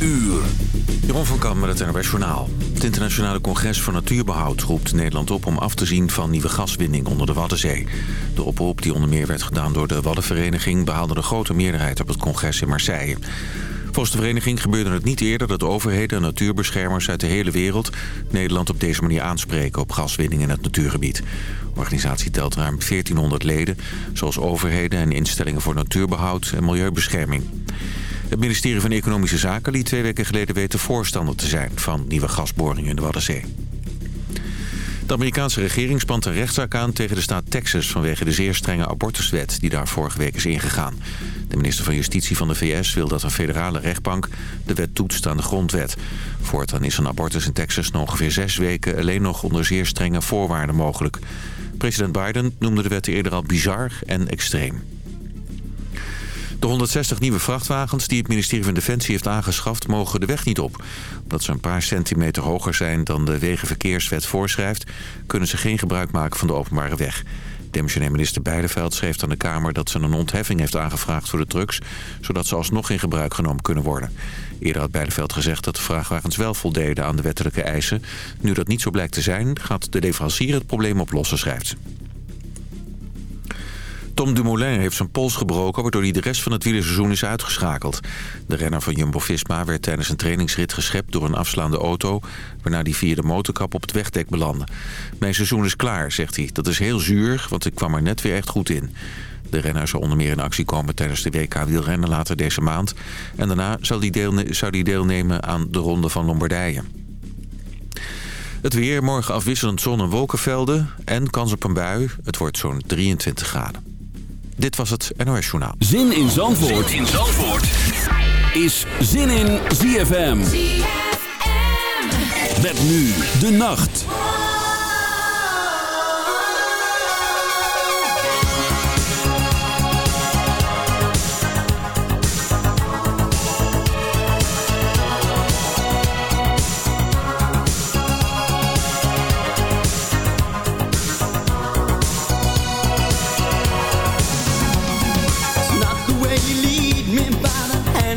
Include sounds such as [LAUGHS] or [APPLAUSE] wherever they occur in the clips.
uur. Jeroen van Kam met het NRW Journaal. Het internationale congres voor natuurbehoud roept Nederland op om af te zien van nieuwe gaswinning onder de Waddenzee. De oproep die onder meer werd gedaan door de Waddenvereniging behaalde de grote meerderheid op het congres in Marseille. Volgens de vereniging gebeurde het niet eerder dat overheden en natuurbeschermers uit de hele wereld Nederland op deze manier aanspreken op gaswinning in het natuurgebied. De organisatie telt ruim 1400 leden, zoals overheden en instellingen voor natuurbehoud en milieubescherming. Het ministerie van Economische Zaken liet twee weken geleden weten voorstander te zijn van nieuwe gasboringen in de Waddenzee. De Amerikaanse regering spant een rechtszaak aan tegen de staat Texas... vanwege de zeer strenge abortuswet die daar vorige week is ingegaan. De minister van Justitie van de VS wil dat een federale rechtbank... de wet toetst aan de grondwet. Voortaan is een abortus in Texas na ongeveer zes weken... alleen nog onder zeer strenge voorwaarden mogelijk. President Biden noemde de wet eerder al bizar en extreem. De 160 nieuwe vrachtwagens die het ministerie van Defensie heeft aangeschaft... mogen de weg niet op. Omdat ze een paar centimeter hoger zijn dan de Wegenverkeerswet voorschrijft... kunnen ze geen gebruik maken van de openbare weg. Demissionair minister Beideveld schreef aan de Kamer dat ze een ontheffing heeft aangevraagd voor de trucks... zodat ze alsnog in gebruik genomen kunnen worden. Eerder had Beideveld gezegd dat de vrachtwagens wel voldeden aan de wettelijke eisen. Nu dat niet zo blijkt te zijn, gaat de leverancier het probleem oplossen, schrijft. Tom Dumoulin heeft zijn pols gebroken... waardoor hij de rest van het wielerseizoen is uitgeschakeld. De renner van Jumbo-Visma werd tijdens een trainingsrit geschept... door een afslaande auto... waarna hij via de motorkap op het wegdek belandde. Mijn seizoen is klaar, zegt hij. Dat is heel zuur, want ik kwam er net weer echt goed in. De renner zal onder meer in actie komen tijdens de WK wielrennen later deze maand. En daarna zou hij deelne deelnemen aan de Ronde van Lombardije. Het weer, morgen afwisselend zon- en wolkenvelden en kans op een bui. Het wordt zo'n 23 graden. Dit was het NOS Journaal. Zin in Zandvoort, zin in Zandvoort. is Zin in ZFM. ZFM. Met nu de nacht.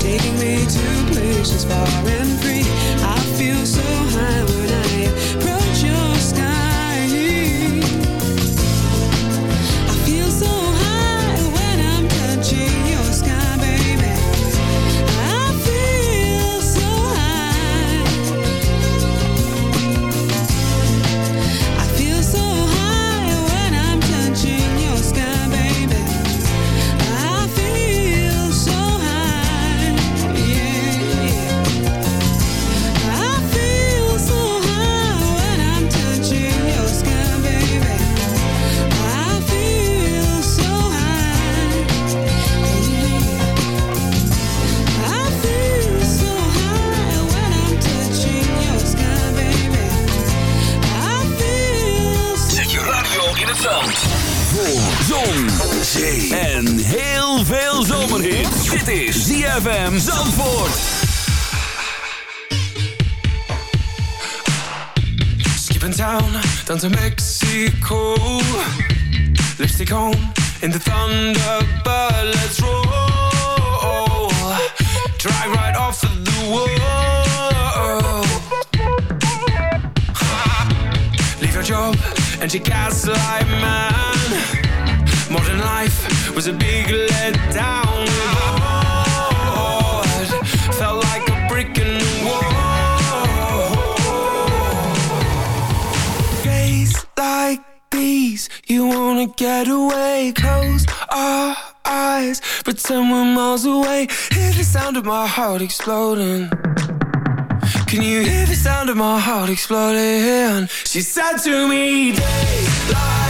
taking me to places far and free. I feel so high en heel veel zomerhit. Dit is ZFM Zandvoort. Skipping town down to Mexico. Lipstick on in the Thunderbird. Let's roll. Drive right off of the wall. [LAUGHS] Leave your job and your gaslight man. Modern life was a big letdown. Bored, Felt like a brick in. Days like these, you wanna get away. Close our eyes, pretend we're miles away. Hear the sound of my heart exploding. Can you hear the sound of my heart exploding? She said to me, days like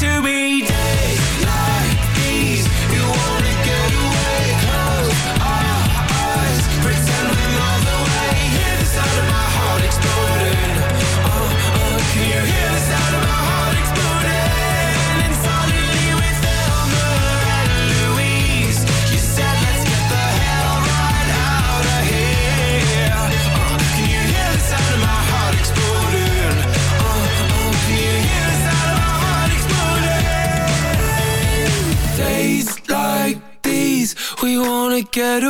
to be days wanna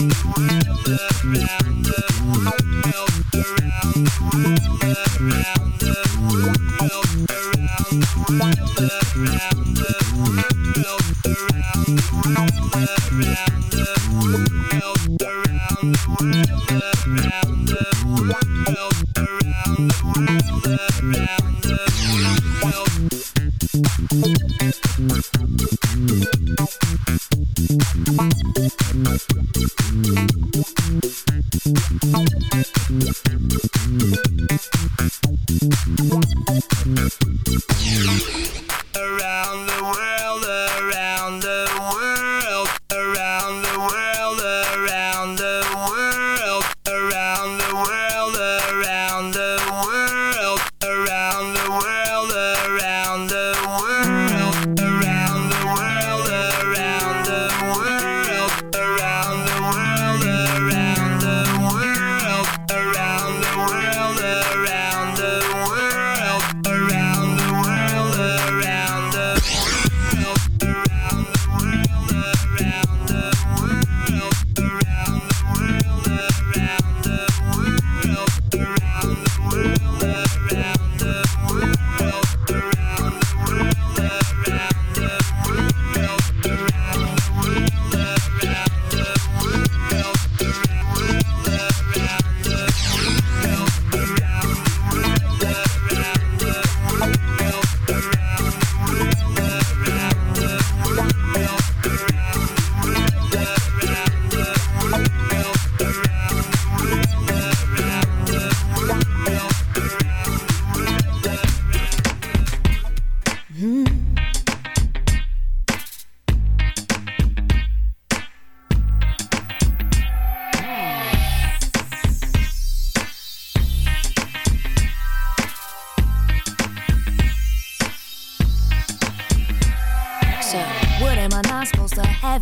around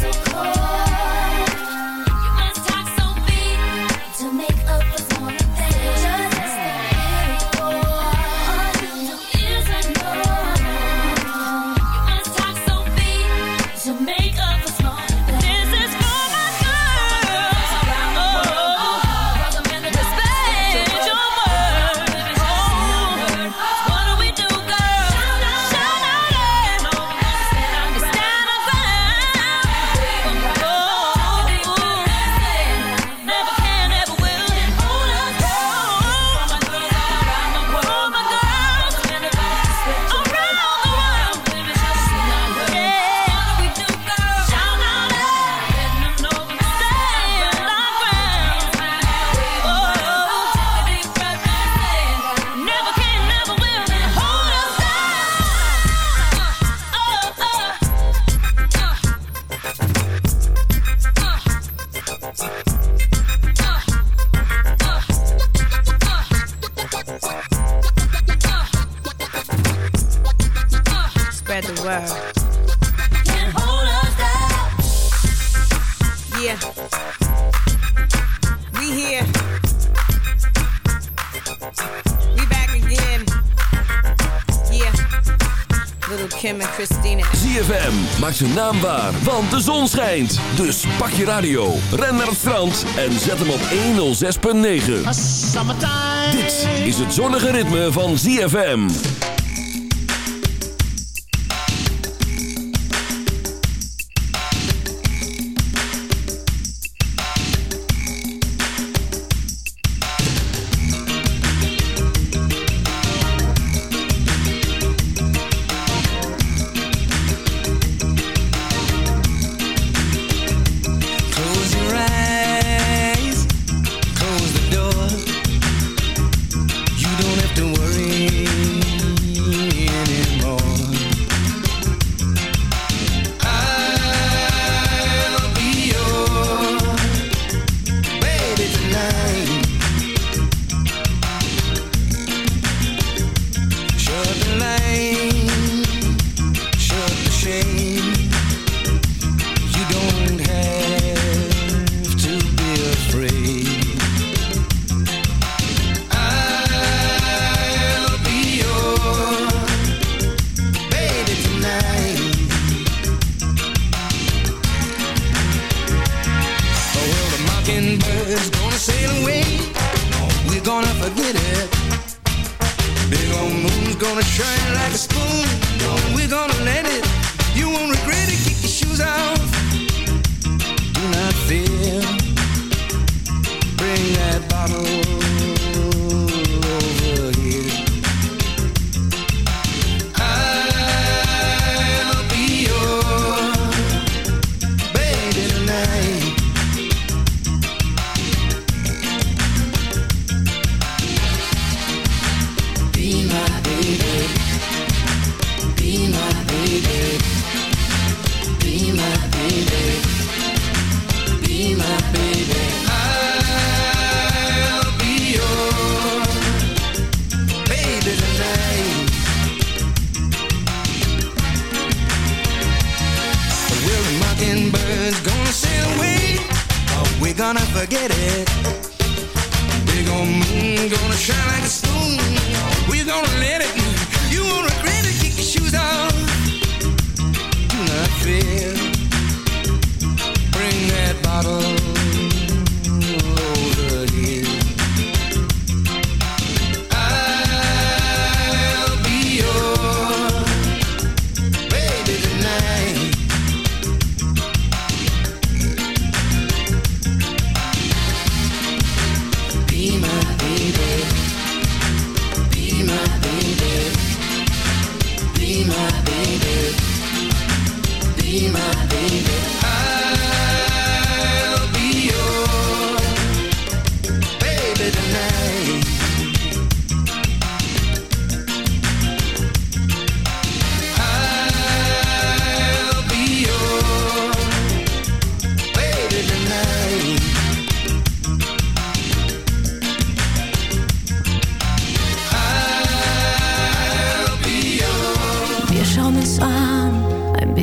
Yeah. Wow. Yeah. We here. We back again. Yeah. Little Kim en Christina. ZFM, maak zijn naam waar, want de zon schijnt. Dus pak je radio, ren naar het strand en zet hem op 106.9. Dit is het zonnige ritme van ZFM.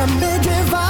come to give up.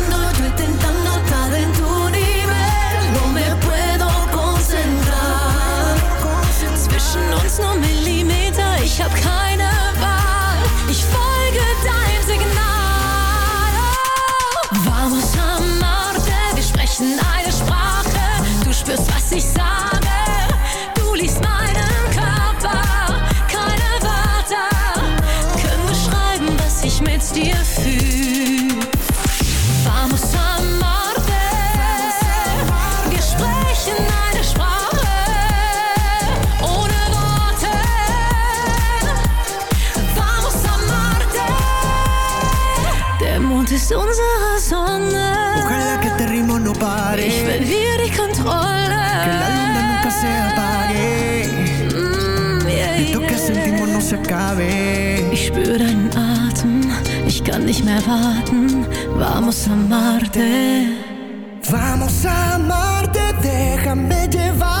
erwarten. Vamos a Marte, Vamos a Marte, déjame llevar.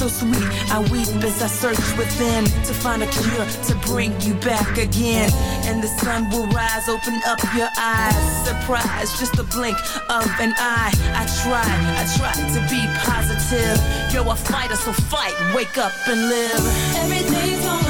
So sweet, I weep as I search within to find a cure to bring you back again. And the sun will rise, open up your eyes. Surprise, just a blink of an eye. I try, I try to be positive. You're a fighter, so fight, wake up and live. Everything's gonna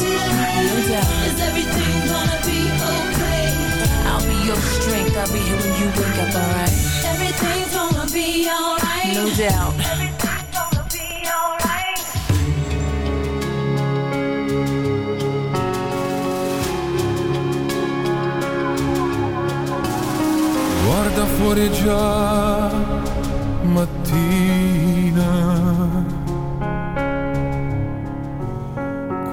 Is everything gonna be okay? I'll be your strength. I'll be here when you wake up, alright? Everything's gonna be alright. No doubt. Everything's gonna be alright. Guarda fuori già mattina.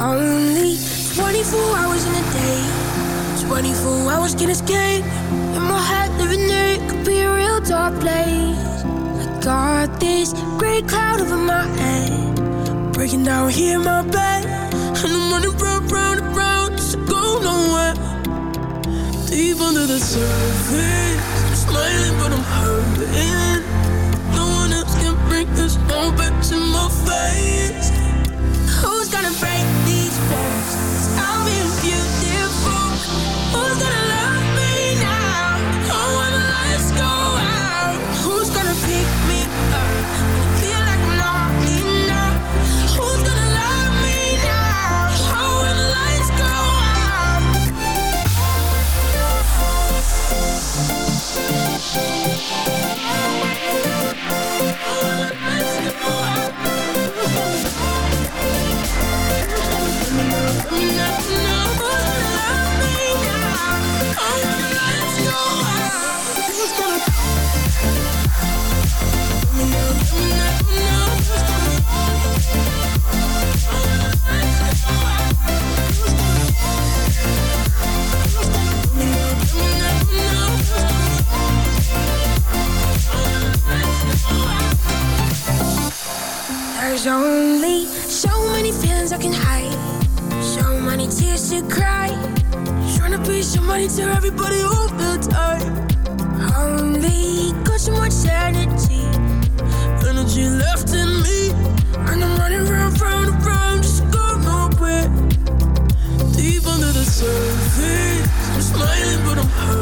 Only 24 hours in a day, 24 hours can escape. In my head, living there, it could be a real dark place. I got this great cloud over my head, breaking down here in my bed. And I'm running round, round, and round, just to go nowhere. Deep under the surface, I'm smiling, but I'm hurting. No one else can bring this moment to my face break these walls. I'll be with you. There's only so many feelings I can hide money, tears to cry. Trying to be somebody, tell everybody all the time. Only got so much energy, energy left in me. And I'm running round, round, round, just go nowhere. Deep under the surface, I'm smiling, but I'm hurt.